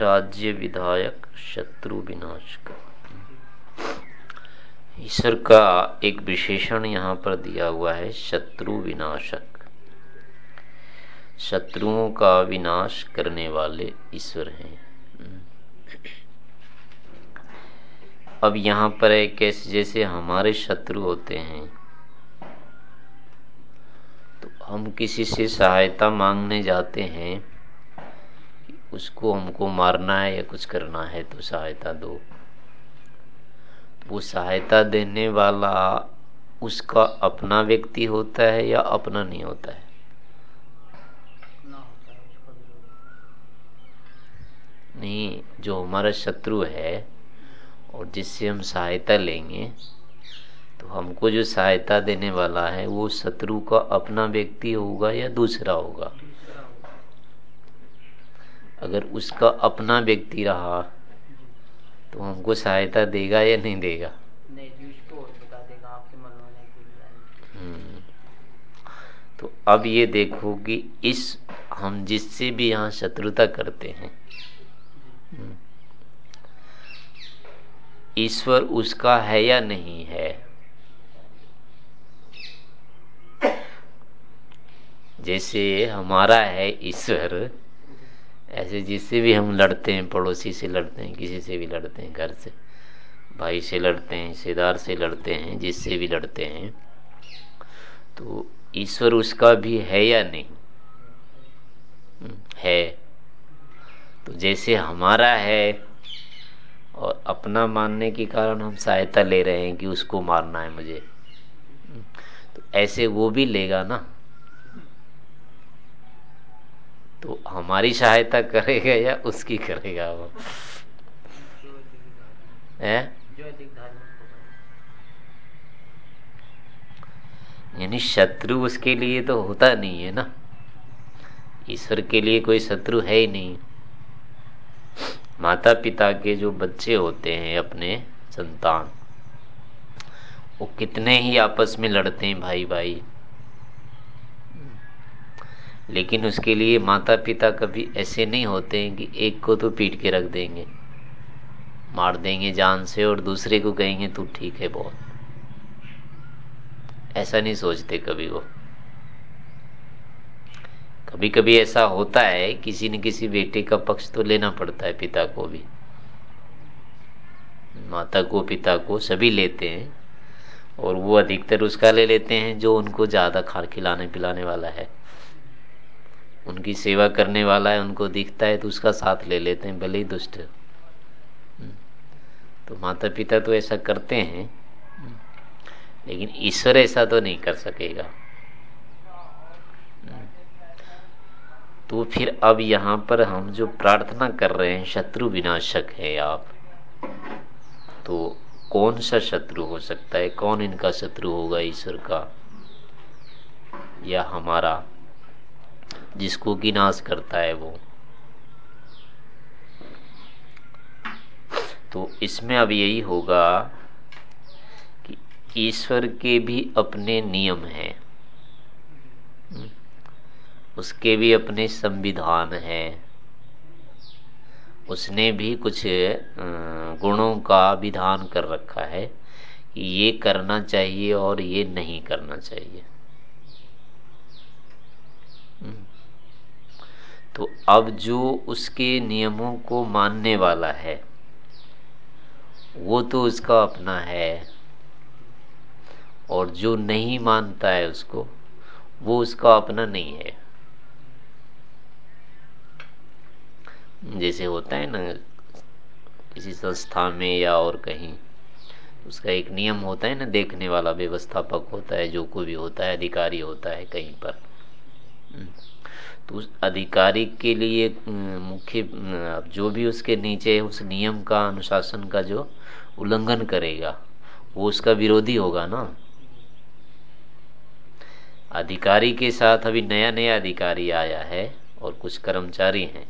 राज्य विधायक शत्रु विनाश का। ईश्वर का एक विशेषण यहाँ पर दिया हुआ है, शत्रु विनाशक। शत्रुओं का विनाश करने वाले ईश्वर हैं। अब यहाँ पर है कैसे जैसे हमारे शत्रु होते हैं तो हम किसी से सहायता मांगने जाते हैं उसको हमको मारना है या कुछ करना है तो सहायता दो। वो सहायता देने वाला उसका अपना व्यक्ति होता है या अपना नहीं होता है? नहीं जो हमारा शत्रु है और जिससे हम सहायता लेंगे तो हमको जो सहायता देने वाला है वो शत्रु का अपना व्यक्ति होगा या दूसरा होगा? अगर उसका अपना व्यक्ति रहा तो हमको सहायता देगा या नहीं देगा हम्म। तो अब ये देखो कि इस हम जिससे भी यहाँ शत्रुता करते हैं हम्म। ईश्वर उसका है या नहीं है जैसे हमारा है ईश्वर ऐसे जिससे भी हम लड़ते हैं पड़ोसी से लड़ते हैं किसी से भी लड़ते हैं घर से भाई से लड़ते हैं रिश्तेदार से लड़ते हैं जिससे भी लड़ते हैं तो ईश्वर उसका भी है या नहीं? हम्म, है। तो जैसे हमारा है और अपना मानने के कारण हम सहायता ले रहे हैं कि उसको मारना है मुझे तो ऐसे वो भी लेगा ना। तो हमारी सहायता करेगा या उसकी करेगा वो? यानी शत्रु उसके लिए तो होता नहीं है ना। ईश्वर के लिए कोई शत्रु है ही नहीं। माता पिता के जो बच्चे होते हैं अपने संतान, वो कितने ही आपस में लड़ते हैं भाई भाई लेकिन उसके लिए माता पिता कभी ऐसे नहीं होते हैं कि एक को तो पीट के रख देंगे। मार देंगे जान से और दूसरे को कहेंगे, तू ठीक है बहुत। ऐसा नहीं सोचते कभी वो। कभी कभी ऐसा होता है, किसी न किसी बेटे का पक्ष तो लेना पड़ता है पिता को भी। माता को, पिता को सभी लेते हैं, और वो अधिकतर उसका ले लेते हैं जो उनको ज़्यादा खार खिलाने पिलाने वाला है। उनकी सेवा करने वाला है, उनको दिखता है तो उसका साथ ले लेते हैं, भले ही दुष्ट हम्म। तो माता पिता तो ऐसा करते हैं लेकिन ईश्वर ऐसा तो नहीं कर सकेगा। तो फिर अब यहाँ पर हम जो प्रार्थना कर रहे हैं, शत्रु विनाशक है आप। तो कौन सा शत्रु हो सकता है? कौन इनका शत्रु होगा ईश्वर का? या हमारा? जिसको की नाश करता है वो। तो इसमें अब यही होगा कि ईश्वर के भी अपने नियम हैं। उसके भी अपने संविधान है। उसने भी कुछ गुणों का विधान कर रखा है कि ये करना चाहिए और ये नहीं करना चाहिए। तो अब जो उसके नियमों को मानने वाला है, वो तो उसका अपना है और जो नहीं मानता है उसको, वो उसका अपना नहीं है जैसे होता है ना, किसी संस्था में या और कहीं उसका एक नियम होता है ना, देखने वाला व्यवस्थापक होता है, जो कोई भी होता है, अधिकारी होता है कहीं पर। तो उस अधिकारी के लिए मुख्य जो भी उसके नीचे, उस नियम का, अनुशासन का जो उल्लंघन करेगा, वो उसका विरोधी होगा ना? अधिकारी के साथ अभी नया नया अधिकारी आया है और कुछ कर्मचारी हैं।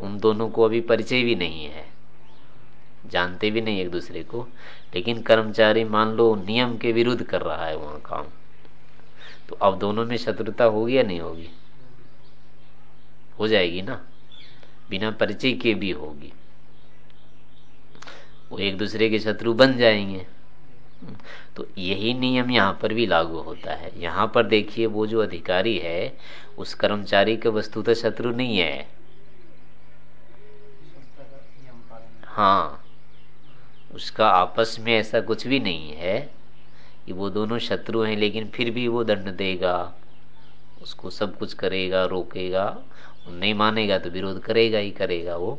उन दोनों को अभी परिचय भी नहीं है। जानते भी नहीं एक दूसरे को। लेकिन कर्मचारी मान लो नियम के विरुद्ध कर रहा है वहाँ काम। तो अब दोनों में शत्रुता होगी या नहीं होगी? हो जाएगी ना, बिना परिचय के भी होगी। वो एक दूसरे के शत्रु बन जाएँगे। तो यही नियम यहाँ पर भी लागू होता है। यहाँ पर देखिए, वो जो अधिकारी है, उस कर्मचारी के वस्तु तो शत्रु नहीं है। हाँ उसका आपस में ऐसा कुछ भी नहीं है कि वो दोनों शत्रु हैं, लेकिन फिर भी वो दंड देगा, उसको सब कुछ करेगा, रोकेगा। नहीं मानेगा तो विरोध करेगा ही करेगा वो।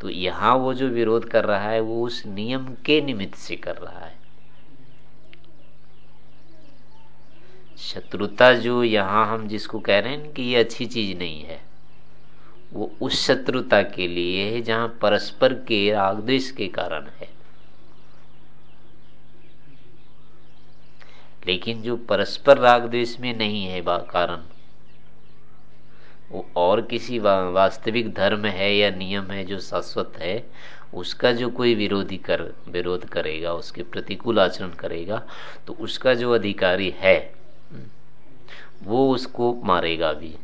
तो यहाँ वो जो विरोध कर रहा है, वो उस नियम के निमित्त से कर रहा है। शत्रुता जो यहाँ हम जिसको कह रहे हैं कि ये अच्छी चीज़ नहीं है, वो उस शत्रुता के लिए है जहाँ परस्पर के रागद्वेश के कारण है। लेकिन जो परस्पर राग द्वेष में नहीं है कारण वो और किसी वास्तविक धर्म है या नियम है जो शाश्वत है, उसका जो कोई विरोधी कर, विरोध करेगा, उसके प्रतिकूल आचरण करेगा तो उसका जो अधिकारी है, वो उसको मारेगा भी।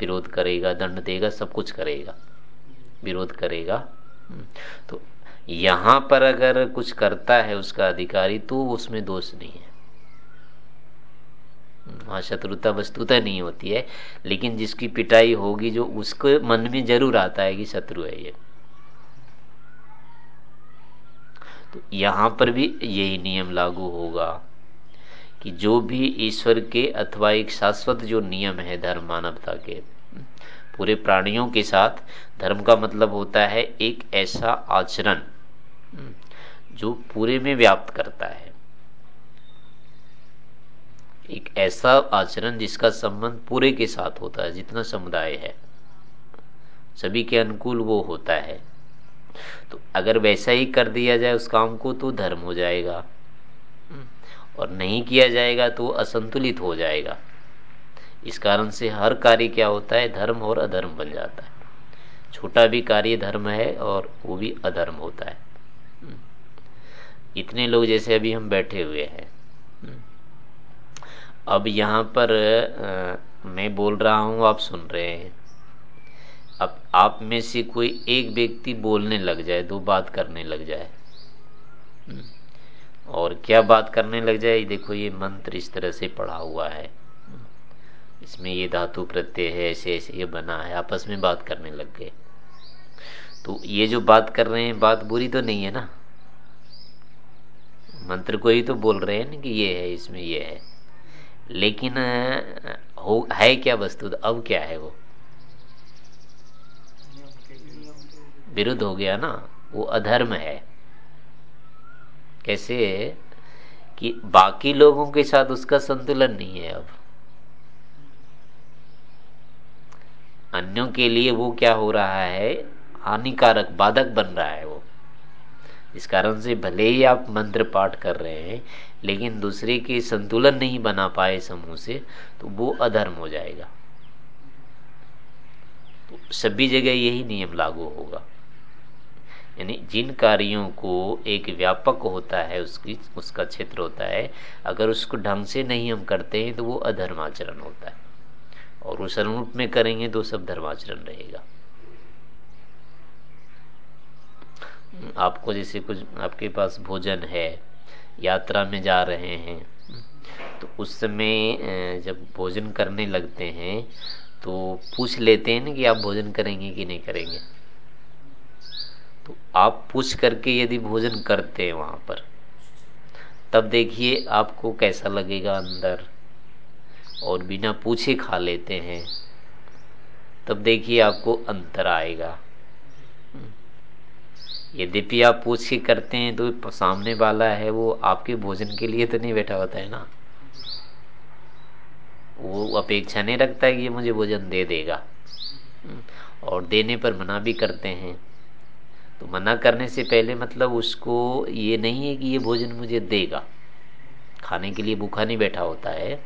विरोध करेगा, दंड देगा, सब कुछ करेगा। विरोध करेगा। तो यहाँ पर अगर कुछ करता है उसका अधिकारी तो उसमें दोष नहीं है। वहाँ शत्रुता वस्तुता नहीं होती है, लेकिन जिसकी पिटाई होगी, जो उसके मन में ज़रूर आता है कि शत्रु है ये। तो यहाँ पर भी यही नियम लागू होगा कि जो भी ईश्वर के अथवा एक शाश्वत जो नियम है धर्म मानवता के, पूरे प्राणियों के साथ, धर्म का मतलब होता है एक ऐसा आचरण, जो पूरे में व्याप्त करता है। एक ऐसा आचरण जिसका संबंध पूरे के साथ होता है, जितना समुदाय है। सभी के अनुकूल वो होता है। तो अगर वैसा ही कर दिया जाए, उस काम को तो धर्म हो जाएगा। और नहीं किया जाएगा तो असंतुलित हो जाएगा। इस कारण से हर कार्य क्या होता है, धर्म और अधर्म बन जाता है। छोटा भी कार्य धर्म है और वो भी अधर्म होता है। इतने लोग जैसे अभी हम बैठे हुए हैं। अब यहाँ पर आ, मैं बोल रहा हूँ आप सुन रहे हैं। अब आप में से कोई एक व्यक्ति बोलने लग जाए दो बात करने लग जाए। हम्म, और क्या बात करने लग जाए? देखो ये मंत्र इस तरह से पढ़ा हुआ है। इसमें ये धातु प्रत्यय है ऐसे ऐसे ये बना है आपस में बात करने लग गए। तो ये जो बात कर रहे हैं बात बुरी तो नहीं है ना? मंत्र को ही तो बोल रहे हैं ना कि ये है इसमें ये है। लेकिन हो, है क्या वस्तु? अब क्या है वो? विरुद्ध हो गया ना? वो अधर्म है। कैसे? कि बाकी लोगों के साथ उसका संतुलन नहीं है अब। अन्यों के लिए वो क्या हो रहा है? हानिकारक, बाधक बन रहा है वो। इस कारण से भले ही आप मंत्र पाठ कर रहे हैं लेकिन दूसरे के संतुलन नहीं बना पाए समूह से तो वो अधर्म हो जाएगा। तो सभी जगह यही नियम लागू होगा। यानी जिन कार्यों को एक व्यापक होता है, उसकी, उसका क्षेत्र होता है, अगर उसको ढंग से नहीं हम करते हैं तो वो अधर्माचरण होता है। और उस अनुरूप में करेंगे तो सब धर्माचरण रहेगा। आपको जैसे कुछ, आपके पास भोजन है यात्रा में जा रहे हैं। तो उस समय जब भोजन करने लगते हैं तो पूछ लेते हैं ना कि आप भोजन करेंगे कि नहीं करेंगे। तो आप पूछ करके यदि भोजन करते हैं वहाँ पर, तब देखिए आपको कैसा लगेगा अंदर। और बिना पूछे खा लेते हैं, तब देखिए आपको अंतर आएगा। यद्यपि आप पूछ के करते हैं तो सामने वाला है, वो आपके भोजन के लिए तो नहीं बैठा होता है ना? वो अपेक्षा नहीं रखता है कि ये मुझे भोजन दे देगा। और देने पर मना भी करते हैं। तो मना करने से पहले मतलब उसको ये नहीं है कि ये भोजन मुझे देगा। खाने के लिए भूखा नहीं बैठा होता है।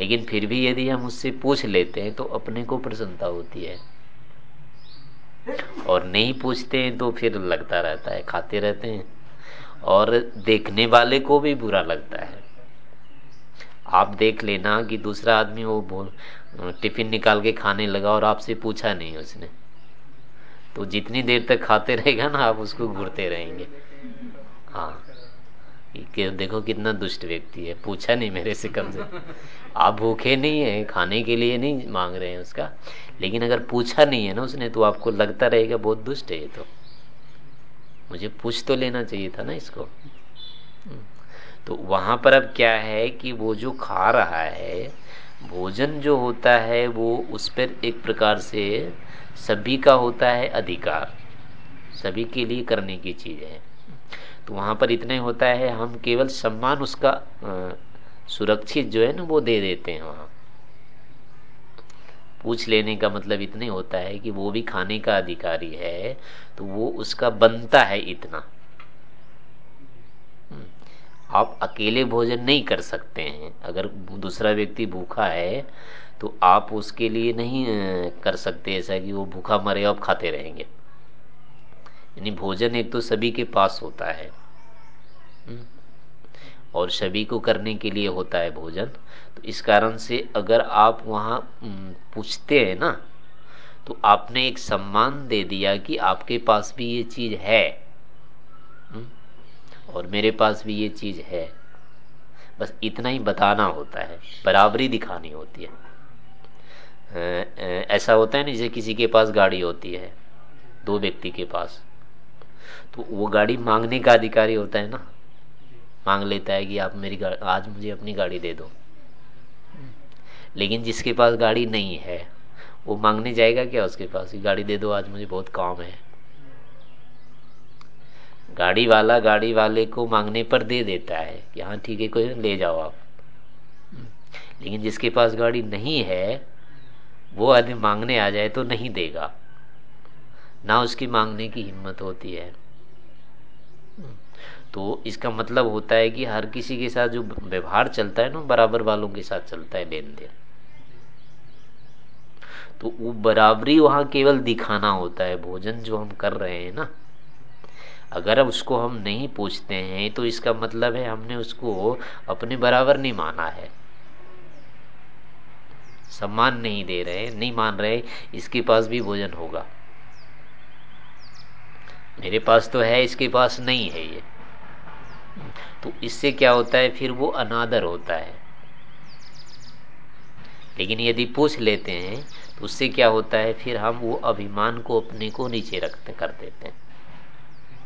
लेकिन फिर भी यदि हम उससे पूछ लेते हैं तो अपने को प्रसन्नता होती है। और नहीं पूछते हैं तो फिर लगता रहता है, खाते रहते हैं। और देखने वाले को भी बुरा लगता है। आप देख लेना कि दूसरा आदमी वो टिफ़िन निकाल के खाने लगा और आपसे पूछा नहीं उसने। तो जितनी देर तक खाते रहेगा ना, आप उसको घूरते रहेंगे। हाँ। कि देखो कितना दुष्ट व्यक्ति है, पूछा नहीं मेरे से कम से। आप भूखे नहीं है, खाने के लिए नहीं मांग रहे हैं उसका। लेकिन अगर पूछा नहीं है ना उसने तो आपको लगता रहेगा बहुत दुष्ट है ये तो। मुझे पूछ तो लेना चाहिए था ना इसको। तो वहाँ पर अब क्या है कि वो जो खा रहा है, भोजन जो होता है वो उस पर एक प्रकार से सभी का होता है अधिकार। सभी के लिए करने की चीज़ है। तो वहाँ पर इतने होता है, हम केवल सम्मान उसका सुरक्षित जो है ना वो दे देते हैं वहाँ। पूछ लेने का मतलब इतने होता है कि वो भी खाने का अधिकारी है तो वो उसका बनता है इतना। हम्म, आप अकेले भोजन नहीं कर सकते हैं। अगर दूसरा व्यक्ति भूखा है तो आप उसके लिए नहीं कर सकते ऐसा कि वो भूखा मरे आप खाते रहेंगे। यानी भोजन एक तो सभी के पास होता है। हम्म। और सभी को करने के लिए होता है भोजन। तो इस कारण से अगर आप वहाँ पूछते हैं ना तो आपने एक सम्मान दे दिया कि आपके पास भी ये चीज़ है। और मेरे पास भी ये चीज़ है। बस इतना ही बताना होता है, बराबरी दिखानी होती है। ऐसा होता है ना, जैसे किसी के पास गाड़ी होती है, दो व्यक्ति के पास तो वो गाड़ी मांगने का अधिकारी होता है ना। मांग लेता है कि आप मेरी आज मुझे अपनी गाड़ी दे दो। लेकिन जिसके पास गाड़ी नहीं है, वो मांगने जाएगा क्या उसके पास? गाड़ी दे दो, आज मुझे बहुत काम है। गाड़ी वाला गाड़ी वाले को मांगने पर दे देता है कि हाँ ठीक है, कोई ले जाओ आप। लेकिन जिसके पास गाड़ी नहीं है, वो आदमी मांगने आ जाए तो नहीं देगा। ना उसकी मांगने की हिम्मत होती है। तो इसका मतलब होता है कि हर किसी के साथ जो व्यवहार चलता है ना, बराबर वालों के साथ चलता है लेन देन तो वो बराबरी वहाँ केवल दिखाना होता है, भोजन जो हम कर रहे हैं ना। अगर उसको हम नहीं पूछते हैं तो इसका मतलब है हमने उसको अपने बराबर नहीं माना है। सम्मान नहीं दे रहे, नहीं मान रहे, इसके पास भी भोजन होगा। मेरे पास तो है, इसके पास नहीं है ये। तो इससे क्या होता है? फिर वो अनादर होता है। लेकिन यदि पूछ लेते हैं तो उससे क्या होता है? फिर हम वो अभिमान को अपने को नीचे रखते कर देते हैं।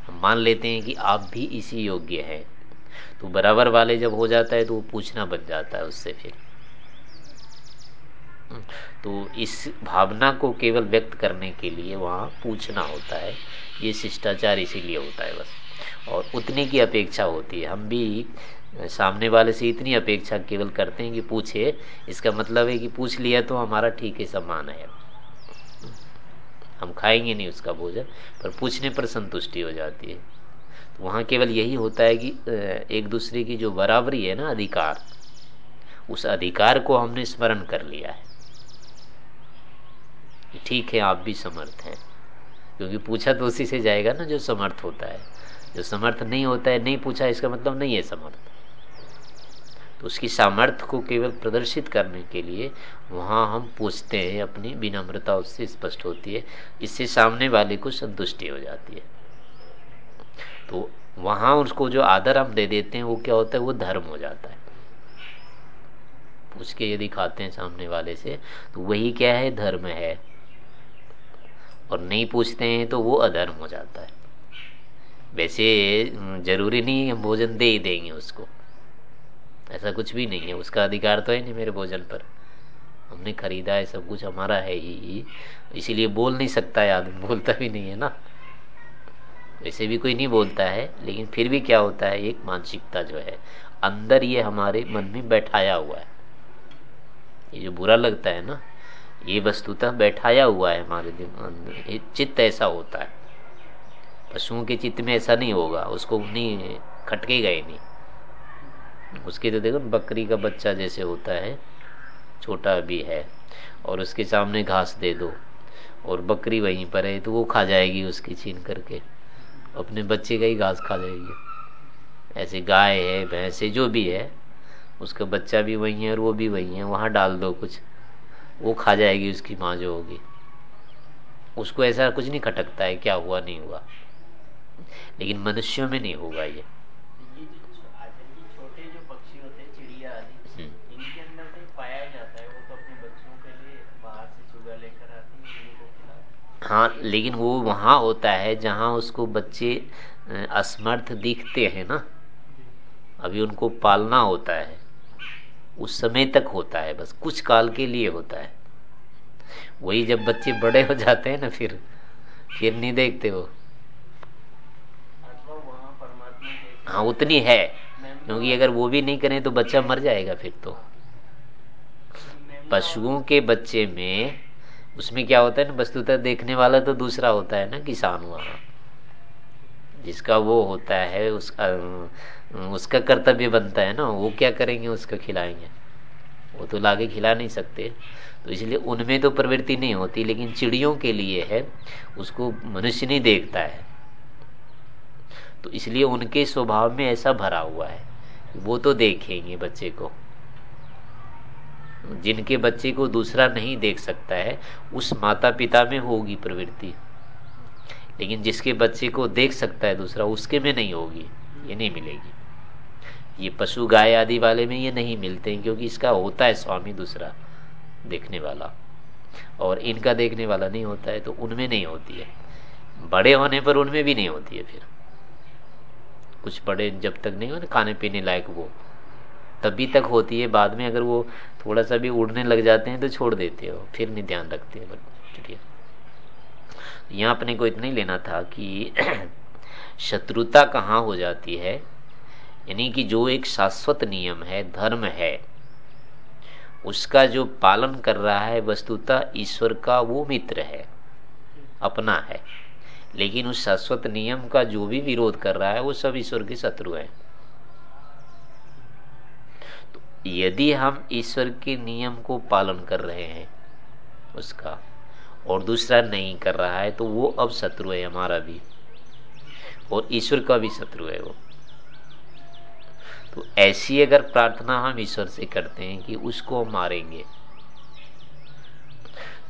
हम मान लेते हैं कि आप भी इसी योग्य हैं। तो बराबर वाले जब हो जाता है तो वो पूछना बन जाता है उससे फिर। तो इस भावना को केवल व्यक्त करने के लिए वहाँ पूछना होता है। ये शिष्टाचार इसीलिए होता है बस। और उतने की अपेक्षा होती है। हम भी सामने वाले से इतनी अपेक्षा केवल करते हैं कि पूछे। इसका मतलब है कि पूछ लिया तो हमारा ठीक है सम्मान है। हम खाएँगे नहीं उसका भोजन, पर पूछने पर संतुष्टि हो जाती है। तो वहाँ केवल यही होता है कि एक दूसरे की जो बराबरी है ना, अधिकार, उस अधिकार को हमने स्मरण कर लिया है। ठीक है, आप भी समर्थ हैं, क्योंकि पूछा तो उसी से जाएगा ना जो समर्थ होता है। जो समर्थ नहीं होता है, नहीं पूछा, इसका मतलब नहीं है समर्थ। तो उसकी सामर्थ्य को केवल प्रदर्शित करने के लिए वहाँ हम पूछते हैं, अपनी विनम्रता उससे स्पष्ट होती है, इससे सामने वाले को संतुष्टि हो जाती है। तो वहाँ उसको जो आदर हम दे देते हैं, वो क्या होता है, वो धर्म हो जाता है। पूछ के यदि खाते हैं सामने वाले से तो वही क्या है, धर्म है। और नहीं पूछते हैं तो वो अधर्म हो जाता है। वैसे ज़रूरी नहीं है, भोजन दे ही देंगे उसको। ऐसा कुछ भी नहीं है, उसका अधिकार तो है नहीं मेरे भोजन पर। हमने खरीदा है, सब कुछ हमारा है ही इसीलिए बोल नहीं सकता है आदमी, बोलता भी नहीं है ना। वैसे भी कोई नहीं बोलता है, लेकिन फिर भी क्या होता है, एक मानसिकता जो है, अंदर ये हमारे मन में बैठाया हुआ है। ये जो बुरा लगता है ना, ये वस्तुतः बैठाया हुआ है हमारे चित्त ऐसा होता है। पशुओं के चित्त में ऐसा नहीं होगा, उसको नहीं खटकेगा ही नहीं। उसके तो देखो, बकरी का बच्चा जैसे होता है, छोटा भी है, और उसके सामने घास दे दो, और बकरी वहीं पर है तो वो खा जाएगी उसकी छीन करके। अपने बच्चे का ही घास खा जाएगी। ऐसे गाय है, भैंस जो भी है, उसका बच्चा भी वही है और वो भी वही है, वहाँ डाल दो कुछ, वो खा जाएगी उसकी माँ जो होगी। उसको ऐसा कुछ नहीं खटकता है, क्या हुआ, नहीं हुआ। लेकिन मनुष्यों में नहीं होगा ये। हम्म। तो हाँ लेकिन वो वहाँ होता है जहाँ उसको बच्चे असमर्थ दिखते हैं ना। अभी उनको पालना होता है। उस समय तक होता है बस कुछ काल के लिए होता है। वही जब बच्चे बड़े हो जाते हैं ना फिर फिर नहीं देखते वो। हाँ उतनी है। क्योंकि अगर वो भी नहीं करें तो बच्चा मर जाएगा फिर तो। पशुओं के बच्चे में उसमें क्या होता है ना वस्तुतः देखने वाला तो दूसरा होता है ना किसान वहाँ। जिसका वो होता है उसका उसका कर्तव्य बनता है ना वो क्या करेंगे उसका खिलाएँगे। वो तो लाके खिला नहीं सकते। तो इसलिए उनमें तो प्रवृत्ति नहीं होती लेकिन चिड़ियों के लिए है उसको मनुष्य नहीं देखता है। तो इसलिए उनके स्वभाव में ऐसा भरा हुआ है। वो तो देखेंगे बच्चे को। जिनके बच्चे को दूसरा नहीं देख सकता है, उस माता पिता में होगी प्रवृत्ति। लेकिन जिसके बच्चे को देख सकता है दूसरा, उसके में नहीं होगी। ये नहीं मिलेगी। ये पशु गाय आदि वाले में ये नहीं मिलते हैं, क्योंकि इसका होता है स्वामी दूसरा देखने वाला। और इनका देखने वाला नहीं होता है तो उनमें नहीं होती है। बड़े होने पर उनमें भी नहीं होती है फिर। कुछ बड़े जब तक नहीं हो ना खाने पीने लायक वो। तभी तक होती है, बाद में अगर वो थोड़ा सा भी उड़ने लग जाते हैं तो छोड़ देते हो, फिर नहीं ध्यान रखते हैं। चलिए। यहाँ अपने को इतना ही लेना था कि शत्रुता कहाँ हो जाती है? यानी कि जो एक शाश्वत नियम है, धर्म है, उसका जो पालन कर रहा है वस्तुतः ईश्वर का वो मित्र है, अपना है। लेकिन उस शाश्वत नियम का जो भी विरोध कर रहा है, वो सब ईश्वर के शत्रु है। तो यदि हम ईश्वर के नियम को पालन कर रहे हैं, उसका, और दूसरा नहीं कर रहा है तो वो अब शत्रु है, हमारा भी। और ईश्वर का भी शत्रु है वो। तो ऐसी अगर प्रार्थना हम ईश्वर से करते हैं कि उसको मारेंगे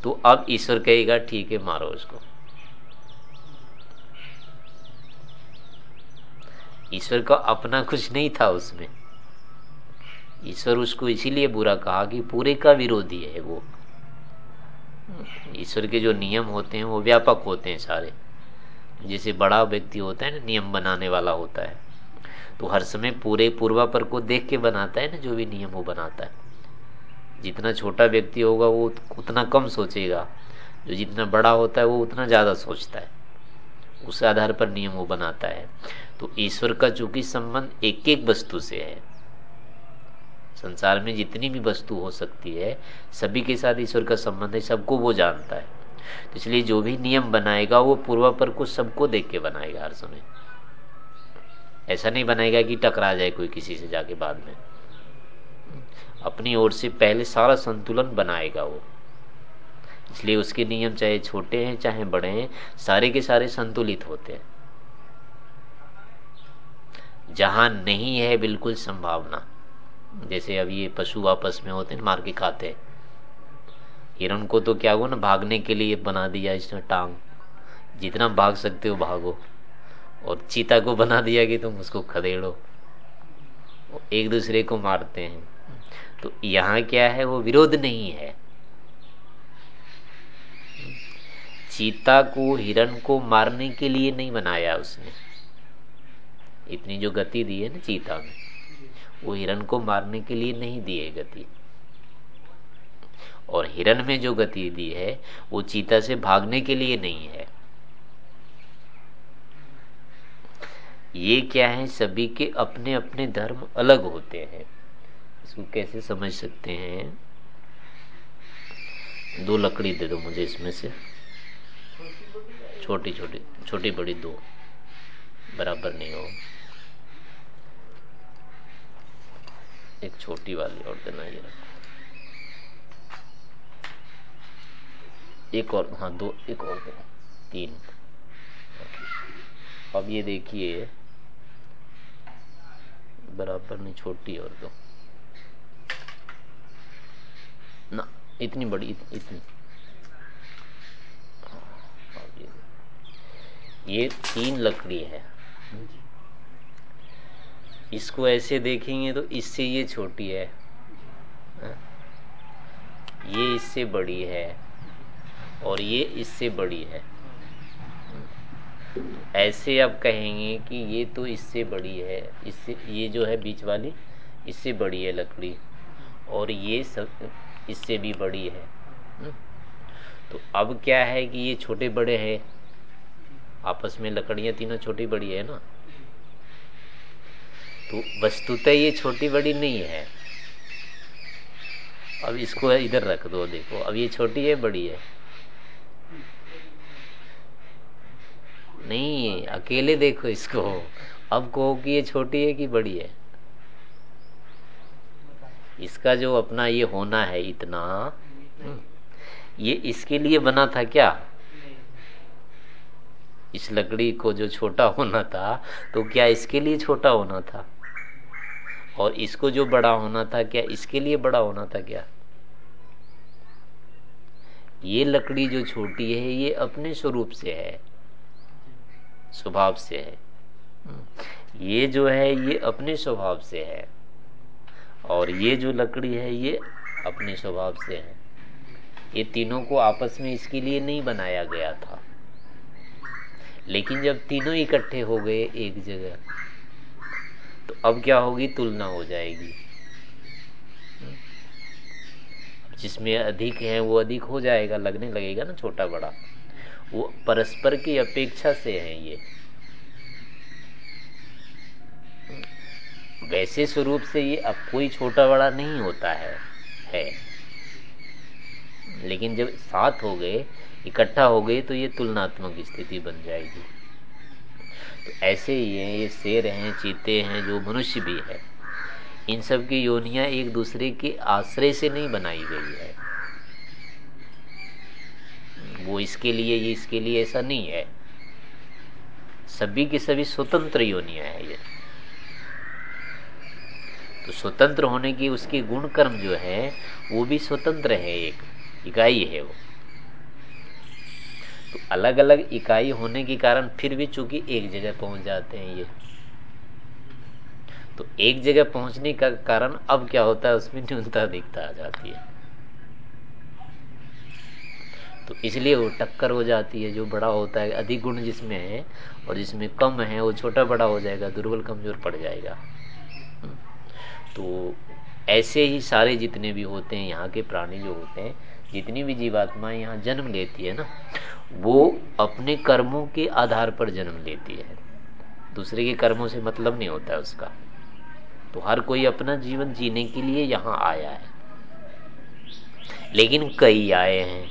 तो अब ईश्वर कहेगा, ठीक है, मारो उसको। ईश्वर का अपना कुछ नहीं था उसमें। ईश्वर उसको इसीलिए बुरा कहा कि पूरे का विरोधी है वो। ईश्वर के जो नियम होते हैं, वो व्यापक होते हैं सारे। जैसे बड़ा व्यक्ति होता है ना, नियम बनाने वाला होता है। तो हर समय पूरे पूर्वापर को देख के बनाता है ना, जो भी नियम वो बनाता है। जितना छोटा व्यक्ति होगा, वो उतना कम सोचेगा। जो जितना बड़ा होता है, वो उतना ज़्यादा सोचता है। उस आधार पर नियम वो बनाता है। तो ईश्वर का चूँकि संबंध एक एक वस्तु से है। संसार में जितनी भी वस्तु हो सकती है, सभी के साथ ईश्वर का संबंध है, सबको वो जानता है। तो इसलिए जो भी नियम बनाएगा, वो पूर्वापर को सबको देख के बनाएगा, हर समय। ऐसा नहीं बनाएगा कि टकरा जाए कोई किसी से जाके बाद में। अपनी ओर से पहले सारा संतुलन बनाएगा वो। इसलिए उसके नियम चाहे छोटे हैं, चाहे बड़े हैं, सारे के सारे संतुलित होते हैं। जहाँ नहीं है बिल्कुल संभावना। जैसे अब ये पशु आपस में होते हैं, मार के खाते हैं। हिरण को तो क्या हो ना, भागने के लिए बना दिया इसने टांग। जितना भाग सकते हो भागो। और चीता को बना दिया कि तुम उसको खदेड़ो। एक दूसरे को मारते हैं। तो यहाँ क्या है, वो विरोध नहीं है। चीता को, हिरण को मारने के लिए नहीं बनाया उसने। इतनी जो गति दी है ना चीता में, वो हिरण को मारने के लिए नहीं दी है गति। और हिरण में जो गति दी है, वो चीता से भागने के लिए नहीं है। ये क्या है, सभी के अपने अपने धर्म अलग होते हैं। इसको कैसे समझ सकते हैं? दो लकड़ी दे दो मुझे इसमें से। छोटी छोटी छोटी बड़ी दो। बराबर नहीं हो। एक छोटी वाली और देना ये रखो। एक और हाँ दो एक और देना तीन। अब ये देखिए बराबर नहीं छोटी और दो। ना इतनी बड़ी इत, इतनी। ये तीन लकड़ी है। इसको ऐसे देखेंगे तो इससे ये छोटी है। ये इससे बड़ी है और ये इससे बड़ी है। ऐसे अब कहेंगे कि ये तो इससे बड़ी है। इससे, ये जो है बीच वाली, इससे बड़ी है लकड़ी और ये सब इससे भी बड़ी है। हम्म। तो अब क्या है कि ये छोटे बड़े हैं। आपस में लकड़ियाँ तीनों छोटी बड़ी है ना? तो वस्तुतः ये छोटी बड़ी नहीं है। अब इसको इधर रख दो, देखो, अब ये छोटी है, बड़ी है। नहीं, अकेले देखो इसको। अब कहो कि ये छोटी है कि बड़ी है। इसका जो अपना ये होना है इतना, ये इसके लिए बना था क्या? इस लकड़ी को जो छोटा होना था तो क्या इसके लिए छोटा होना था? और इसको जो बड़ा होना था क्या, इसके लिए बड़ा होना था क्या? ये लकड़ी जो छोटी है, ये अपने स्वरूप से है, स्वभाव से है। ये जो है, ये अपने स्वभाव से है। और ये जो लकड़ी है, ये अपने स्वभाव से है। ये तीनों को आपस में इसके लिए नहीं बनाया गया था। लेकिन जब तीनों इकट्ठे हो गए एक जगह तो अब क्या होगी? तुलना हो जाएगी। जिसमें अधिक है, वो अधिक हो जाएगा। लगने लगेगा ना छोटा बड़ा। वो परस्पर की अपेक्षा से है ये। वैसे स्वरूप से ये अब कोई छोटा बड़ा नहीं होता है है। लेकिन जब साथ हो गए, इकट्ठा हो गए तो ये तुलनात्मक स्थिति बन जाएगी। ऐसे ही है, ये शेर हैं, चीते हैं, जो मनुष्य भी है। इन सब की योनियाँ एक दूसरे के आश्रय से नहीं बनाई गई है। वो इसके लिए, ये इसके लिए ऐसा नहीं है। सभी की सभी स्वतंत्र योनिया है ये। तो स्वतंत्र होने की उसकी गुण कर्म जो है, वो भी स्वतंत्र है एक, इकाई है वो। अलग अलग इकाई होने के कारण फिर भी चूँकि एक जगह पहुँच जाते हैं ये तो एक जगह पहुँचने का कारण अब क्या होता है, उसमें न्यूनता दिखता आ जाती है तो इसलिए वो टक्कर हो जाती है, जो बड़ा होता है, अधिक गुण जिसमें है और जिसमें कम है, वो छोटा बड़ा हो जाएगा, दुर्बल कमज़ोर पड़ जाएगा। तो ऐसे ही सारे जितने भी होते हैं, यहाँ के प्राणी जो होते हैं जितनी भी जीवात्माएँ यहाँ जन्म लेती है ना, वो अपने कर्मों के आधार पर जन्म लेती है। दूसरे के कर्मों से मतलब नहीं होता है उसका। तो हर कोई अपना जीवन जीने के लिए यहाँ आया है। लेकिन कई आए हैं।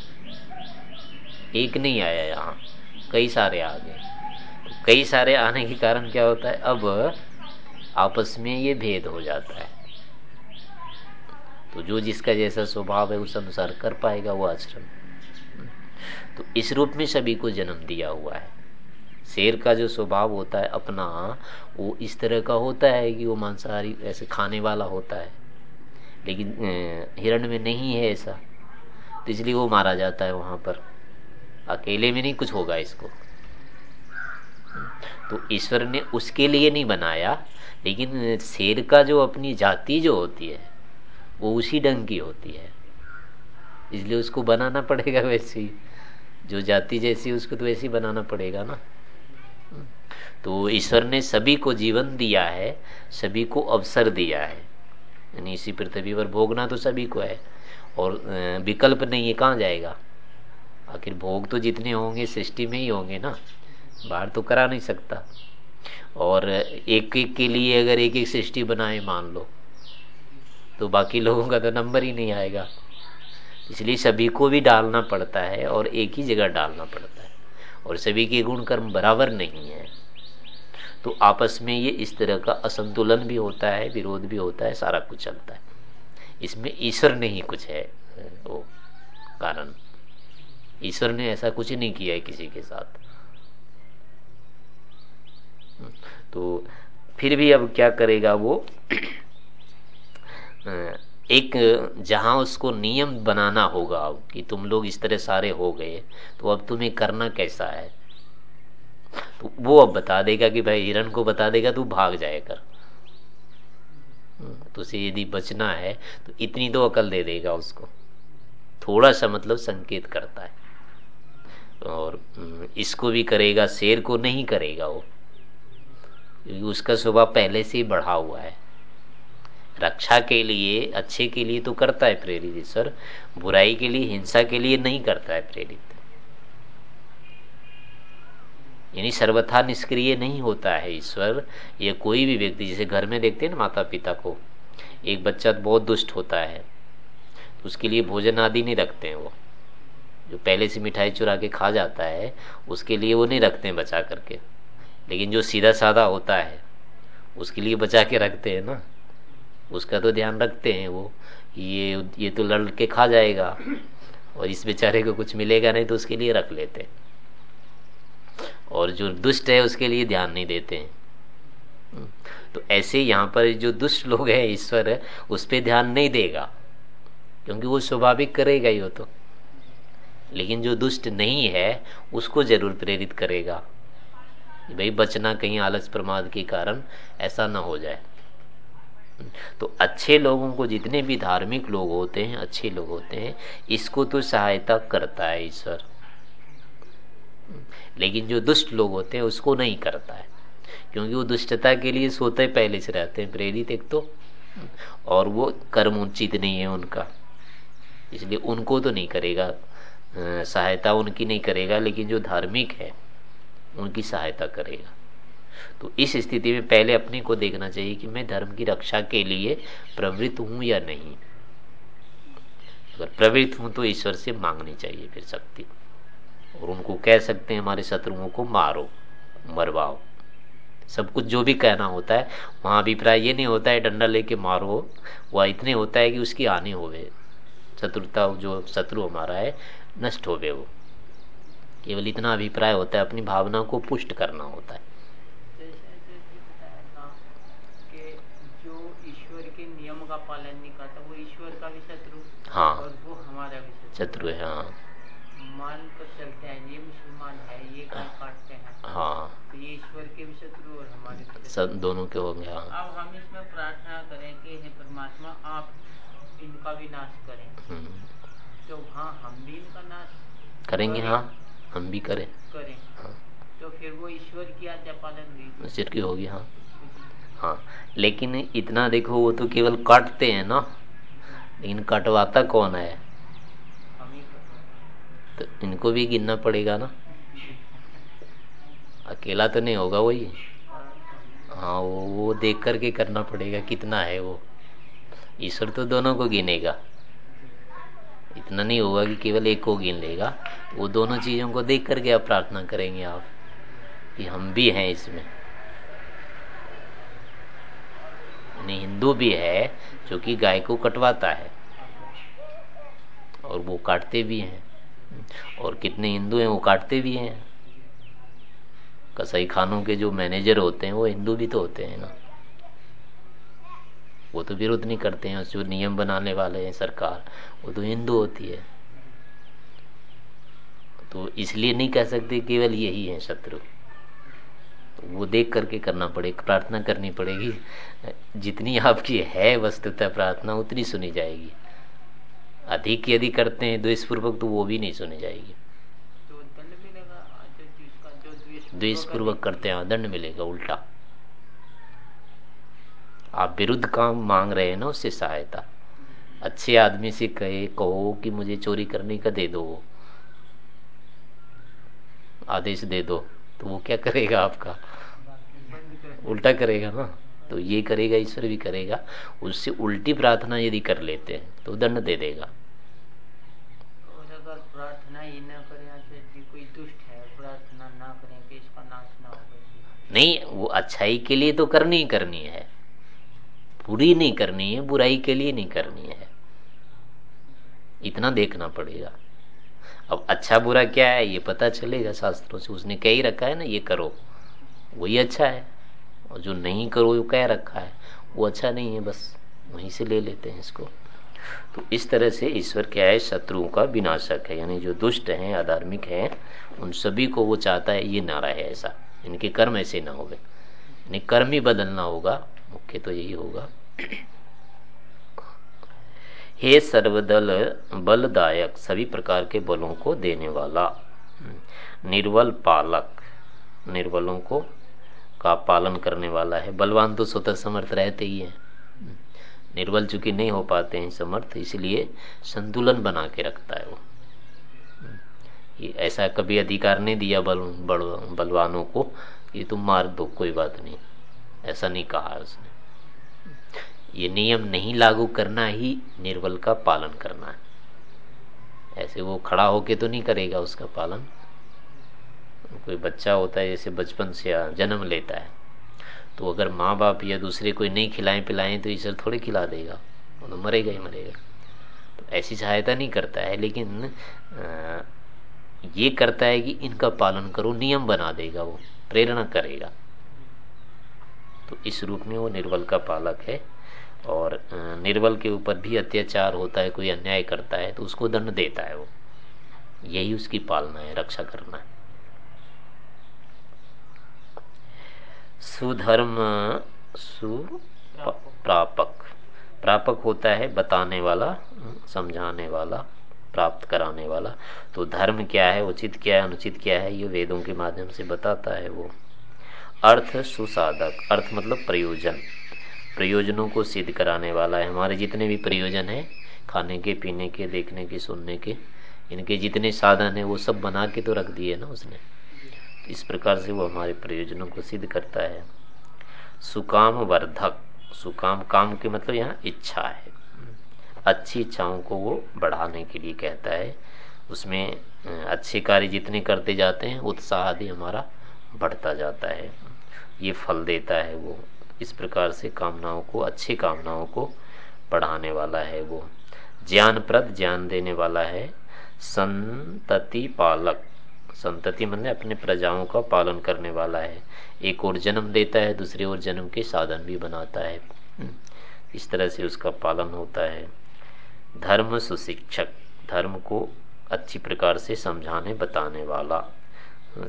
एक नहीं आया यहाँ, कई सारे आ गए। तो कई सारे आने के कारण क्या होता है? अब आपस में ये भेद हो जाता है। तो जो जिसका जैसा स्वभाव है उस अनुसार कर पाएगा वो आश्रम। तो इस रूप में सभी को जन्म दिया हुआ है। शेर का जो स्वभाव होता है अपना, वो इस तरह का होता है कि वो मांसाहारी ऐसे खाने वाला होता है। लेकिन हिरण में नहीं है ऐसा। तो इसलिए वो मारा जाता है वहाँ पर। अकेले में नहीं, कुछ होगा इसको। तो ईश्वर ने उसके लिए नहीं बनाया, लेकिन शेर का जो अपनी जाति जो होती है वो उसी ढंग की होती है। इसलिए उसको बनाना पड़ेगा वैसे जो जाति जैसी उसको तो वैसे बनाना पड़ेगा ना। तो ईश्वर ने सभी को जीवन दिया है, सभी को अवसर दिया है। यानी इसी पृथ्वी पर भोगना तो सभी को है। और विकल्प नहीं है, कहाँ जाएगा? आखिर भोग तो जितने होंगे, सृष्टि में ही होंगे ना। बाहर तो करा नहीं सकता। और एक एक के लिए अगर एक एक सृष्टि बनाए, मान लो। तो बाकी लोगों का तो नंबर ही नहीं आएगा। इसलिए सभी को भी डालना पड़ता है और एक ही जगह डालना पड़ता है। और सभी के गुण कर्म बराबर नहीं है। तो आपस में ये इस तरह का असंतुलन भी होता है, विरोध भी होता है, सारा कुछ चलता है। इसमें ईश्वर नहीं कुछ है, वो कारण। ईश्वर ने ऐसा कुछ नहीं किया है किसी के साथ। तो फिर भी अब क्या करेगा वो? एक जहाँ उसको नियम बनाना होगा कि तुम लोग इस तरह सारे हो गए तो अब तुम्हें करना कैसा है? तो वो अब बता देगा कि भाई हिरण को बता देगा तू भाग जाए कर। तो उसे यदि बचना है तो इतनी तो अकल दे देगा उसको। थोड़ा सा मतलब संकेत करता है। और हम्म, इसको भी करेगा शेर को नहीं करेगा वो। क्योंकि उसका स्वभाव पहले से ही बढ़ा हुआ है। रक्षा के लिए, अच्छे के लिए तो करता है प्रेरित ईश्वर, बुराई के लिए, हिंसा के लिए नहीं करता है प्रेरित। यानी सर्वथा निष्क्रिय नहीं होता है ईश्वर, ये कोई भी व्यक्ति, जैसे घर में देखते हैं ना माता पिता को, एक बच्चा बहुत दुष्ट होता है तो उसके लिए भोजन आदि नहीं रखते हैं वो। जो पहले से मिठाई चुरा के खा जाता है, उसके लिए वो नहीं रखते हैं बचा करके। लेकिन जो सीधा साधा होता है, उसके लिए बचा के रखते हैं ना। उसका तो ध्यान रखते हैं वो, ये ये तो लड़ के खा जाएगा और इस बेचारे को कुछ मिलेगा नहीं तो उसके लिए रख लेते हैं। और जो दुष्ट है उसके लिए ध्यान नहीं देते हैं। तो ऐसे यहाँ पर जो दुष्ट लोग हैं, ईश्वर है उस पर ध्यान नहीं देगा, क्योंकि वो स्वाभाविक करेगा ही वो तो। लेकिन जो दुष्ट नहीं है, उसको ज़रूर प्रेरित करेगा। भाई बचना कहीं आलस प्रमाद के कारण ऐसा ना हो जाए। तो अच्छे लोगों को जितने भी धार्मिक लोग होते हैं, अच्छे लोग होते हैं, इसको तो सहायता करता है ईश्वर। लेकिन जो दुष्ट लोग होते हैं, उसको नहीं करता है। क्योंकि वो दुष्टता के लिए सोते पहले से रहते हैं, प्रेरित एक तो। और वो कर्म उचित नहीं है उनका। इसलिए उनको तो नहीं करेगा सहायता उनकी नहीं करेगा, लेकिन जो धार्मिक है, उनकी सहायता करेगा। तो इस स्थिति में पहले अपने को देखना चाहिए कि मैं धर्म की रक्षा के लिए प्रवृत्त हूँ या नहीं। अगर प्रवृत्त हूँ तो ईश्वर से मांगनी चाहिए फिर शक्ति। और उनको कह सकते हैं हमारे शत्रुओं को मारो, मरवाओ। सब कुछ जो भी कहना होता है, वहाँ अभिप्राय ये नहीं होता है, डंडा लेके मारो, वह इतने होता है कि उसकी हानि होवे। शत्रुता, जो शत्रु हमारा है, नष्ट होवे वो। केवल इतना अभिप्राय होता है, अपनी भावना को पुष्ट करना होता है जो ईश्वर के पालन नहीं करता वो ईश्वर का भी शत्रु हाँ। और वो हमारा भी शत्रु। है हाँ। मान कर चलते हैं ये मुसलमान है ये गाय काटते हैं। हाँ। तो ये ईश्वर के भी शत्रु और हमारे सब दोनों के हो गया। हाँ। अब हम इसमें प्रार्थना करें कि हे परमात्मा आप इनका भी नाश करें। हम्म। तो हाँ हम भी इनका नाश करेंगे हाँ। हम भी करें। करें। हाँ। तो फिर वो ईश्वर की आज्ञा पालन हुई। ईश्वर की होगी हाँ। हाँ लेकिन इतना देखो, वो तो केवल काटते हैं ना। लेकिन कटवाता कौन है? तो इनको भी गिनना पड़ेगा ना। अकेला तो नहीं होगा वही। हाँ वो वो देख करके करना पड़ेगा कितना है वो। ईश्वर तो दोनों को गिनेगा। इतना नहीं होगा कि केवल एक को गिन लेगा। वो दोनों चीज़ों को देख करके आप प्रार्थना करेंगे आप कि हम भी हैं इसमें। यानी हिंदू भी है जो कि गाय को कटवाता है। और वो काटते भी हैं। और कितने हिंदू हैं, वो काटते भी हैं। कसाई खानों के जो मैनेजर होते हैं, वो हिंदू भी तो होते हैं ना। वो तो विरोध नहीं करते हैं, जो नियम बनाने वाले हैं सरकार, वो तो हिंदू होती है। तो इसलिए नहीं कह सकते, केवल यही है शत्रु। वो देख करके करना पड़ेगा प्रार्थना करनी पड़ेगी। जितनी आपकी है वस्तुतः प्रार्थना उतनी सुनी जाएगी। अधिक यदि करते हैं द्वेषपूर्वक तो वो भी नहीं सुनी जाएगी। द्वेष पूर्वक करते हैं? दंड मिलेगा उल्टा। आप विरुद्ध काम मांग रहे हैं ना उससे सहायता। अच्छे आदमी से कहे कहो कि मुझे चोरी करने का दे दो आदेश दे दो तो वो क्या करेगा आपका? उल्टा करेगा ना तो ये करेगा ईश्वर भी करेगा उससे उल्टी प्रार्थना यदि कर लेते हैं तो दंड दे देगा। अगर प्रार्थना ही न करें कोई दुष्ट है प्रार्थना ना करें कि इसका नाश ना हो नहीं वो अच्छाई के लिए तो करनी ही करनी है। बुरी नहीं करनी है बुराई के लिए नहीं करनी है। इतना देखना पड़ेगा। अब अच्छा बुरा क्या है ये पता चलेगा शास्त्रों से उसने कह ही रखा है ना ये करो। वही अच्छा है। और जो नहीं करो, वो कह रखा है, वो अच्छा नहीं है, बस वहीं से ले लेते हैं इसको। तो इस तरह से ईश्वर क्या है, शत्रुओं का विनाशक है, यानी जो दुष्ट हैं, अधार्मिक हैं, उन सभी को वो चाहता है, ये ना रहे ऐसा। इनके कर्म ऐसे ना हो गए कर्म ही बदलना होगा, मुख्य तो यही होगा। हे सर्वदल बलदायक, सभी प्रकार के बलों को देने वाला निर्बल पालक निर्बलों को का पालन करने वाला है। बलवान तो स्वतः समर्थ रहते ही है। निर्बल चूँकि नहीं हो पाते हैं समर्थ इसलिए संतुलन बना के रखता है वो। ये ऐसा कभी अधिकार नहीं दिया बल, बल बलवानों को ये तुम मार दो कोई बात नहीं। ऐसा नहीं कहा उसने। ये नियम नहीं लागू करना ही निर्बल का पालन करना है। ऐसे वो खड़ा होके तो नहीं करेगा उसका पालन। कोई बच्चा होता है, जैसे बचपन से जन्म लेता है तो अगर माँ बाप या दूसरे कोई नहीं खिलाएँ पिलाएँ तो ईश्वर थोड़े खिला देगा, वो तो मरेगा ही मरेगा। तो ऐसी सहायता नहीं करता है, लेकिन ये करता है कि इनका पालन करो, नियम बना देगा वो, प्रेरणा करेगा। तो इस रूप में वो निर्बल का पालक है और निर्बल के ऊपर भी अत्याचार होता है, कोई अन्याय करता है तो उसको दंड देता है वो। यही उसकी पालना है, रक्षा करना है। सुधर्म सु प्रापक प्रापक होता है बताने वाला, समझाने वाला, प्राप्त कराने वाला। तो धर्म क्या है, उचित क्या है, अनुचित क्या है, ये वेदों के माध्यम से बताता है वो। अर्थ सुसाधक। अर्थ मतलब प्रयोजन। प्रयोजनों को सिद्ध कराने वाला है। हमारे जितने भी प्रयोजन है, खाने के, पीने के, देखने के, सुनने के, इनके जितने साधन है, वो सब बना के तो रख दिए ना उसने। इस प्रकार से वो हमारे प्रयोजनों को सिद्ध करता है। सुकाम वर्धक। सुकाम काम के मतलब यहाँ इच्छा है। अच्छी इच्छाओं को वो बढ़ाने के लिए कहता है। उसमें अच्छे कार्य जितने करते जाते हैं, उत्साह आदि हमारा बढ़ता जाता है। ये फल देता है वो। इस प्रकार से कामनाओं को, अच्छी कामनाओं को बढ़ाने वाला है वो। ज्ञानप्रद ज्ञान देने वाला है। संतति पालक। संतति मन अपने प्रजाओं का पालन करने वाला है। एक और जन्म देता है, दूसरी ओर जन्म के साधन भी बनाता है। इस तरह से उसका पालन होता है। धर्म सुशिक्षक, धर्म को अच्छी प्रकार से समझाने, बताने वाला।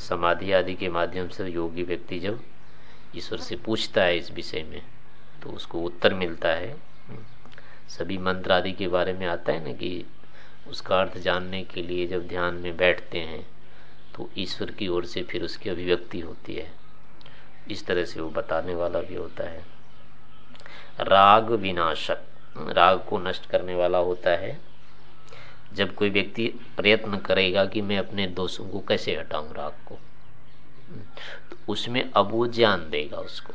समाधि आदि के माध्यम से योगी व्यक्ति जब ईश्वर से पूछता है इस विषय में तो उसको उत्तर मिलता है। सभी मंत्र आदि के बारे में आता है ना कि उसका अर्थ जानने के लिए जब ध्यान में बैठते हैं तो ईश्वर की ओर से फिर उसकी अभिव्यक्ति होती है। इस तरह से वो बताने वाला भी होता है। राग विनाशक, राग को नष्ट करने वाला होता है। जब कोई व्यक्ति प्रयत्न करेगा कि मैं अपने दोषों को कैसे हटाऊं राग को तो उसमें अब वो ज्ञान देगा उसको।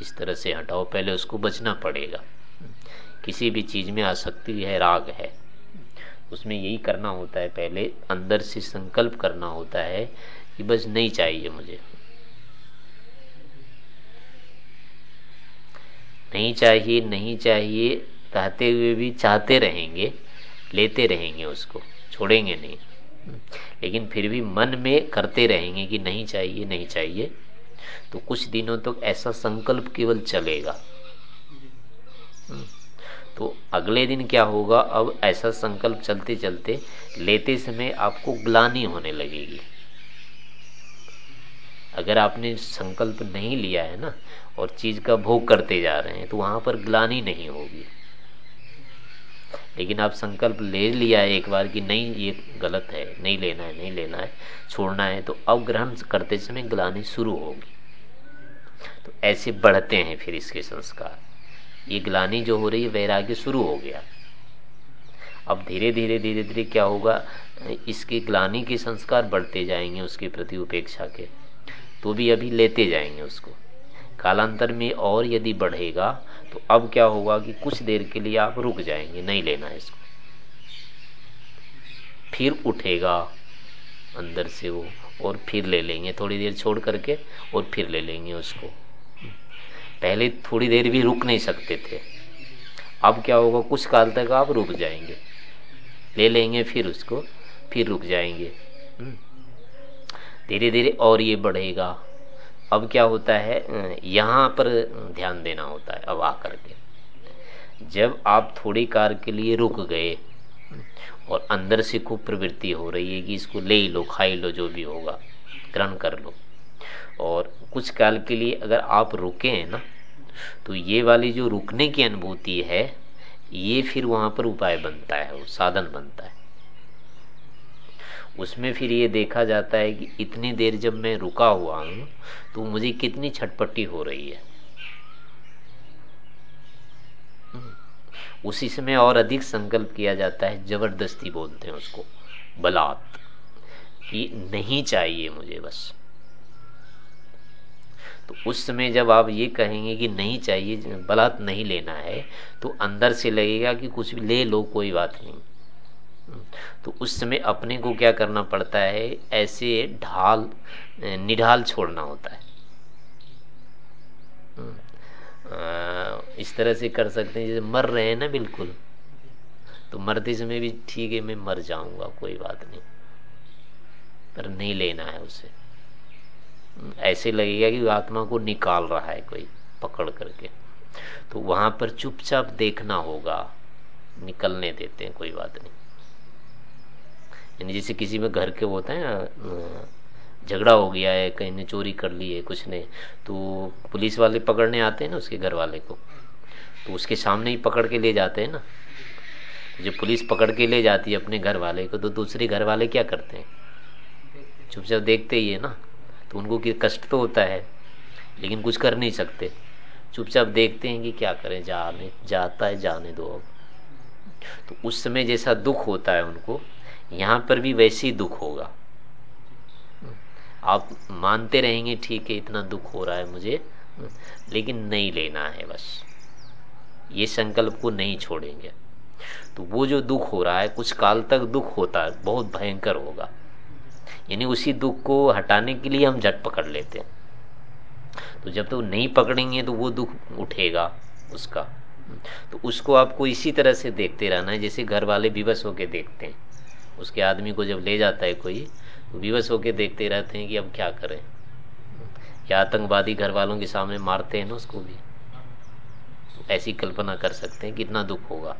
इस तरह से हटाओ, पहले उसको बचना पड़ेगा। किसी भी चीज़ में आसक्ति है, राग है। उसमें यही करना होता है पहले अंदर से संकल्प करना होता है कि बस नहीं चाहिए मुझे। नहीं चाहिए नहीं चाहिए कहते हुए भी चाहते रहेंगे लेते रहेंगे उसको छोड़ेंगे नहीं। लेकिन फिर भी मन में करते रहेंगे कि नहीं चाहिए नहीं चाहिए तो कुछ दिनों तक तो ऐसा संकल्प केवल चलेगा। तो अगले दिन क्या होगा? अब ऐसा संकल्प चलते चलते लेते समय आपको ग्लानी होने लगेगी। अगर आपने संकल्प नहीं लिया है ना, और चीज़ का भोग करते जा रहे हैं तो वहाँ पर ग्लानी नहीं होगी। लेकिन आप संकल्प ले लिया है एक बार कि नहीं, ये गलत है, नहीं लेना है, नहीं लेना है, छोड़ना है तो अब ग्रहण करते समय ग्लानी शुरू होगी। तो ऐसे बढ़ते हैं फिर इसके संस्कार। ये ग्लानी जो हो रही है, वैराग्य शुरू हो गया। अब धीरे धीरे धीरे धीरे क्या होगा, इसके ग्लानी के संस्कार बढ़ते जाएँगे उसके प्रति उपेक्षा के। तो भी अभी लेते जाएँगे उसको। कालांतर में और यदि बढ़ेगा तो अब क्या होगा कि कुछ देर के लिए आप रुक जाएँगे, नहीं लेना है इसको। फिर उठेगा अंदर से वो, और फिर ले लेंगे, थोड़ी देर छोड़ करके, और फिर ले लेंगे उसको। पहले थोड़ी देर भी रुक नहीं सकते थे। अब क्या होगा? कुछ काल तक आप रुक जाएँगे। ले लेंगे फिर उसको, फिर रुक जाएँगे। हम्म। धीरे धीरे और ये बढ़ेगा। अब क्या होता है? यहाँ पर ध्यान देना होता है, अब आकर के। जब आप थोड़ी कार के लिए रुक गए, और अंदर से खूब प्रवृत्ति हो रही है कि इसको ले लो, खाई लो, जो भी होगा, ग्रहण कर लो। और कुछ काल के लिए अगर आप रुके हैं ना तो ये वाली जो रुकने की अनुभूति है, ये फिर वहाँ पर उपाय बनता है साधन बनता है। उसमें फिर ये देखा जाता है कि इतनी देर जब मैं रुका हुआ हूँ तो मुझे कितनी छटपट्टी हो रही है। उसी समय और अधिक संकल्प किया जाता है, ज़बरदस्ती बोलते हैं उसको, बलात् नहीं चाहिए मुझे बस। तो उस समय जब आप ये कहेंगे कि नहीं चाहिए, बलात् नहीं लेना है तो अंदर से लगेगा कि कुछ भी ले लो, कोई बात नहीं। तो उस समय अपने को क्या करना पड़ता है? ऐसे ढाल, निढाल छोड़ना होता है। इस तरह से कर सकते हैं, जैसे मर रहे हैं ना बिल्कुल तो मरते समय भी ठीक है, मैं मर जाऊँगा, कोई बात नहीं। पर नहीं लेना है उसे। ऐसे लगेगा कि आत्मा को निकाल रहा है कोई पकड़ करके। तो वहाँ पर चुपचाप देखना होगा। निकलने देते हैं, कोई बात नहीं। यानी जैसे किसी में घर के होता है ना झगड़ा हो गया है, कहीं ने चोरी कर ली है, कुछ ने तो पुलिस वाले पकड़ने आते हैं ना उसके घर वाले को। तो उसके सामने ही पकड़ के ले जाते हैं ना। जब पुलिस पकड़ के ले जाती है अपने घर वाले को तो दूसरे घर वाले क्या करते हैं? चुपचाप देखते ही है ना। तो उनको कि कष्ट तो होता है, लेकिन कुछ कर नहीं सकते। चुपचाप देखते हैं कि क्या करें, जाने, जाता है, जाने दो अब। तो उस समय जैसा दुख होता है उनको, यहाँ पर भी वैसे ही दुख होगा। आप मानते रहेंगे, ठीक है, इतना दुख हो रहा है मुझे, लेकिन नहीं लेना है बस। ये संकल्प को नहीं छोड़ेंगे। तो वो जो दुख हो रहा है, कुछ काल तक दुख होता है, बहुत भयंकर होगा। यानी उसी दुख को हटाने के लिए हम झट पकड़ लेते हैं। तो जब तो नहीं पकड़ेंगे तो वो दुख उठेगा उसका। तो उसको आपको इसी तरह से देखते रहना है, जैसे घर वाले विवश होकर देखते हैं। उसके आदमी को जब ले जाता है कोई तो विवश होके देखते रहते हैं कि अब क्या करें। या आतंकवादी घर वालों के सामने मारते हैं ना उसको भी। तो ऐसी कल्पना कर सकते हैं कितना दुख होगा।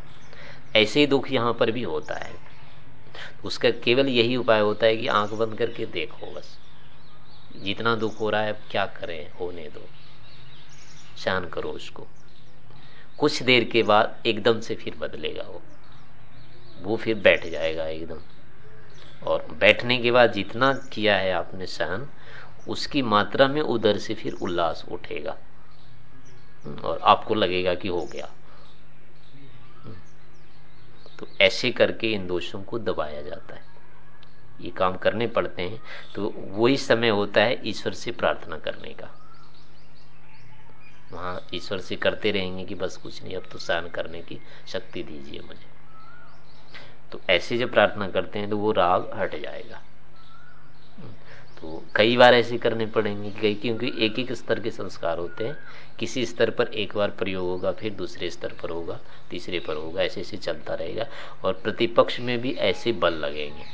ऐसे ही दुख यहाँ पर भी होता है। उसका केवल यही उपाय होता है कि आँख बंद करके देखो बस। जितना दुख हो रहा है, अब क्या करें? होने दो। शान करो उसको। कुछ देर के बाद एकदम से फिर बदलेगा वो। वो फिर बैठ जाएगा एकदम। और बैठने के बाद जितना किया है आपने सहन उसकी मात्रा में उधर से फिर उल्लास उठेगा। और आपको लगेगा कि हो गया। तो ऐसे करके इन दोषों को दबाया जाता है। ये काम करने पड़ते हैं तो वही समय होता है ईश्वर से प्रार्थना करने का। वहाँ ईश्वर से करते रहेंगे कि बस कुछ नहीं, अब तो सहन करने की शक्ति दीजिए मुझे। तो ऐसे जब प्रार्थना करते हैं तो वो राग हट जाएगा। तो कई बार ऐसे करने पड़ेंगे कई क्योंकि एक एक स्तर के संस्कार होते हैं। किसी स्तर पर एक बार प्रयोग होगा, फिर दूसरे स्तर पर होगा, तीसरे पर होगा, ऐसे ऐसे चलता रहेगा और प्रतिपक्ष में भी ऐसे बल लगेंगे।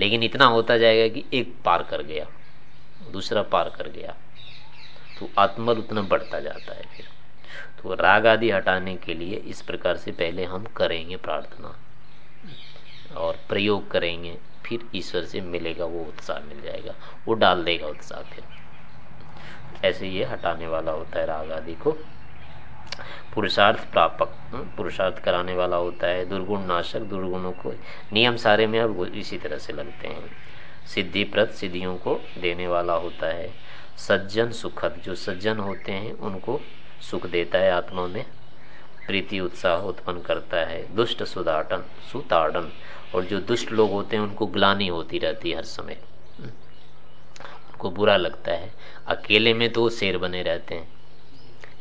लेकिन इतना होता जाएगा कि एक पार कर गया, दूसरा पार कर गया तो आत्मबल उतना बढ़ता जाता है फिर। तो राग आदि हटाने के लिए इस प्रकार से पहले हम करेंगे प्रार्थना और प्रयोग करेंगे, फिर ईश्वर से मिलेगा वो उत्साह मिल जाएगा, वो डाल देगा उत्साह फिर। ऐसे ये हटाने वाला होता है राग आदि को। पुरुषार्थ प्रापक, पुरुषार्थ कराने वाला होता है, दुर्गुण नाशक दुर्गुणों को। नियम सारे में अब इसी तरह से लगते हैं। सिद्धि प्रत सिद्धियों को देने वाला होता है। सज्जन सुखद, जो सज्जन होते हैं, उनको सुख देता है आत्मा में। प्रीति उत्साह उत्पन्न करता है। दुष्ट सुदाटन, सुताड़न, और जो दुष्ट लोग होते हैं, उनको ग्लानी होती रहती है हर समय। उनको बुरा लगता है। अकेले में तो शेर बने रहते हैं।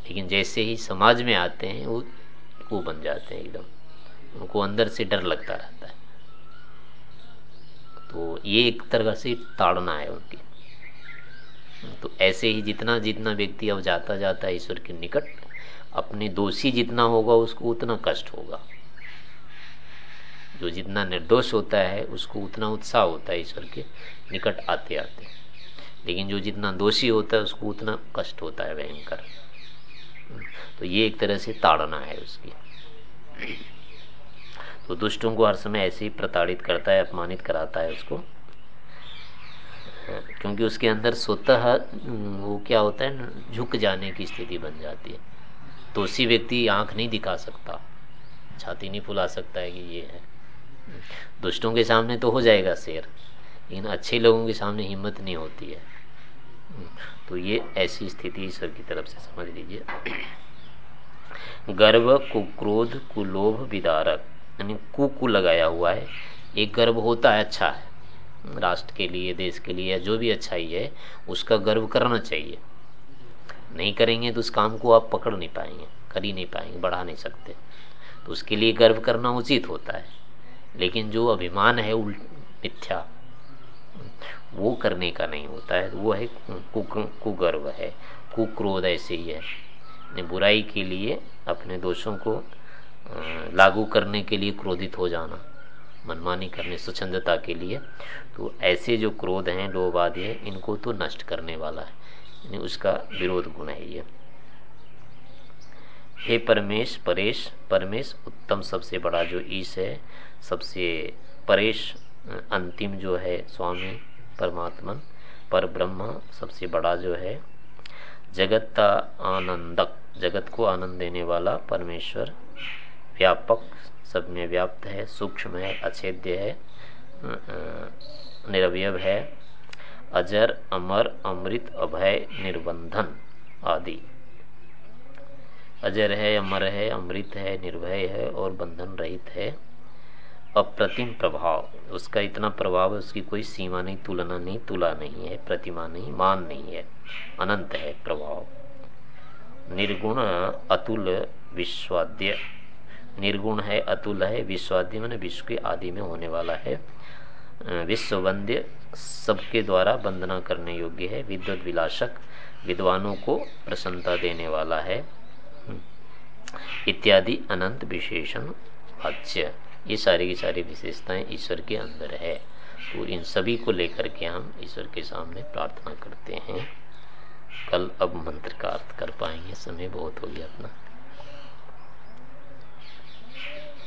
लेकिन जैसे ही समाज में आते हैं, वो वो बन जाते हैं एकदम। उनको अंदर से डर लगता रहता है। तो ये एक तरह से ताड़ना है उनकी। तो ऐसे ही जितना जितना व्यक्ति अब जाता जाता है ईश्वर के निकट, अपने दोषी जितना होगा, उसको उतना कष्ट होगा। जो जितना निर्दोष होता है, उसको उतना उत्साह होता है ईश्वर के निकट आते आते। लेकिन जो जितना दोषी होता है, उसको उतना कष्ट होता है भयंकर। तो ये एक तरह से ताड़ना है उसकी। तो दुष्टों को हर समय ऐसे ही प्रताड़ित करता है, अपमानित कराता है उसको। क्योंकि उसके अंदर स्वतः वो क्या होता है, झुक जाने की स्थिति बन जाती है। उसी व्यक्ति आँख नहीं दिखा सकता, छाती नहीं फुला सकता है कि ये है। दुष्टों के सामने तो हो जाएगा शेर। लेकिन अच्छे लोगों के सामने हिम्मत नहीं होती है। तो ये ऐसी स्थिति ईश्वर की तरफ़ से समझ लीजिए। गर्व कुक्रोध, कुलोभ, विदारक, यानी कु कु लगाया हुआ है। एक गर्व होता है अच्छा है। राष्ट्र के लिए, देश के लिए जो भी अच्छाई है उसका गर्व करना चाहिए। नहीं करेंगे तो उस काम को आप पकड़ नहीं पाएँगे, कर ही नहीं पाएँगे, बढ़ा नहीं सकते। तो उसके लिए गर्व करना उचित होता है। लेकिन जो अभिमान है, उल्ट मिथ्या वो करने का नहीं होता है, वो है कुगर्व है, कुक्रोध ऐसे ही है। बुराई के लिए अपने दोषों को लागू करने के लिए क्रोधित हो जाना, मनमानी करने, स्वच्छंदता के लिए। तो ऐसे जो क्रोध हैं लोभ आदि है, इनको तो नष्ट करने वाला है। यानी उसका विरोध गुण है ये। हे परमेश, परेश, परमेश उत्तम सबसे बड़ा जो ईश है, सबसे परेश अंतिम जो है स्वामी परमात्मा पर ब्रह्म सबसे बड़ा जो है जगत का आनंदक, जगत को आनंद देने वाला परमेश्वर व्यापक, सब में व्याप्त है, सूक्ष्म है, अछेद्य है, निरवयव है, अजर, अमर, अमृत, अभय, निर्बंधन आदि। अजर है, अमर है, अमृत है, निर्भय है और बंधन रहित है। अप्रतिम प्रभाव। उसका इतना प्रभाव है, उसकी कोई सीमा नहीं, तुलना नहीं, तुला नहीं है, प्रतिमा नहीं, मान नहीं है, अनंत है प्रभाव। निर्गुण अतुल विश्वाद्य। निर्गुण है, अतुल है, विश्वाद्य मैंने विश्व के आदि में होने वाला है। विश्व वंद्य सबके द्वारा वंदना करने योग्य है, विद्वत विलासक विद्वानों को प्रसन्नता देने वाला है। इत्यादि अनंत विशेषण वाच्य ये सारी की सारी विशेषताएँ ईश्वर के अंदर है। तो इन सभी को लेकर के हम ईश्वर के सामने प्रार्थना करते हैं। कल अब मंत्र का अर्थ कर पाएँगे। समय बहुत हो गया अपना।